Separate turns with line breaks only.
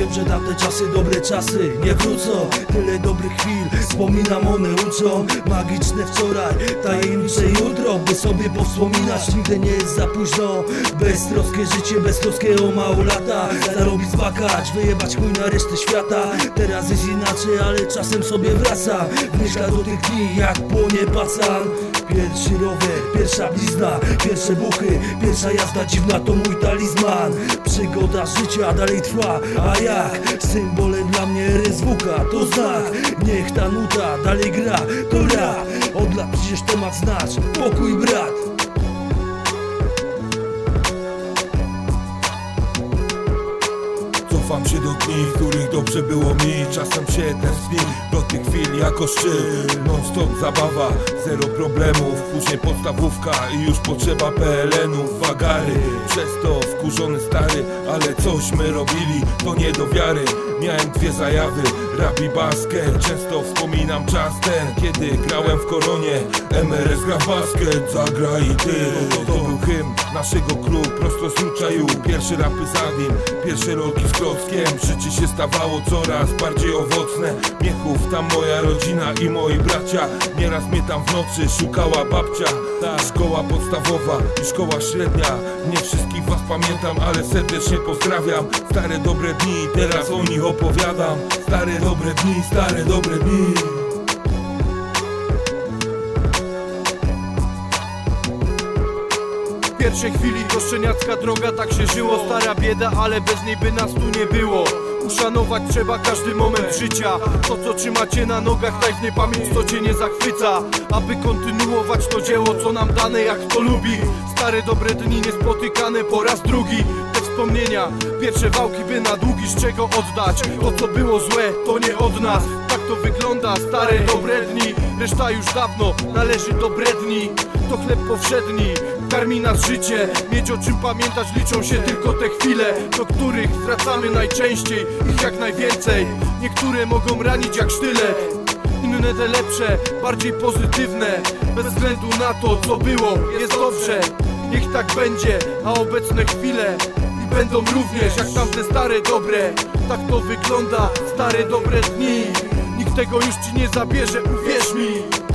Tamte czasy, dobre czasy nie wrócą. Tyle dobrych chwil, wspominam one uczą. Magiczne wczoraj, tajemnicze jutro By sobie powspominać, nigdy nie jest za późno. Beztroskie życie, beztroskie o mało lata. Zarobić, zbakać, wyjebać chuj na resztę świata. Teraz jest inaczej, ale czasem sobie wraca. W myślach do tych dni, jak płonie pacan Pierwszy rower, pierwsza blizna, pierwsze buchy, pierwsza jazda dziwna to mój talizman Przygoda życia dalej trwa, a jak? Symbolem dla mnie RSWK to znak. Niech ta nuta dalej gra, to rap Od lat przecież to ma znać, pokój brat.
Cofam się do dni, w których dobrze było mi. Czasem się tęskni do tych chwil jako szczyt. Non stop zabawa, zero problemów. Później podstawówka i już potrzeba PLN-ów Wagary, przez to wkurzony stary Ale cośmy robili, to nie do wiary. Miałem dwie zajawy, rap i basket. Często wspominam czas ten, kiedy grałem w koronie. MRS gra basket, zagraj i ty. To, to był hymn naszego klubu, prosto z Ruczaju. Pierwsze rapy z nim, pierwsze rolki z klockiem. Życie się stawało coraz bardziej owocne. Miechów, tam moja rodzina i moi bracia. Nieraz mnie tam w nocy szukała babcia. Ta szkoła podstawowa i szkoła średnia. Nie wszystkich was pamiętam, ale serdecznie pozdrawiam. Stare dobre dni, teraz o nich opowiadam. Stare dobre dni, stare dobre dni.
W pierwszej chwili to szczeniacka droga, tak się żyło. Stara bieda, ale bez niej by nas tu nie było Uszanować trzeba każdy moment życia. To co trzymacie na nogach, najpierw pamięć co cię nie zachwyca. Aby kontynuować to dzieło, co nam dane jak kto lubi. Stare dobre dni niespotykane po raz drugi. Te wspomnienia, pierwsze wałki by na długi z czego oddać. To co było złe, to nie od nas to wygląda, stare dobre dni. Reszta już dawno należy do bredni. To chleb powszedni, karmi nas życie. Mieć o czym pamiętać, liczą się tylko te chwile Do których wracamy najczęściej, ich jak najwięcej. Niektóre mogą ranić jak sztylet Inne te lepsze, bardziej pozytywne. Bez względu na to co było, jest dobrze. Niech tak będzie, a obecne chwile I będą również. Jak tamte stare dobre Tak to wygląda, stare dobre dni tego już ci nie zabierze, uwierz mi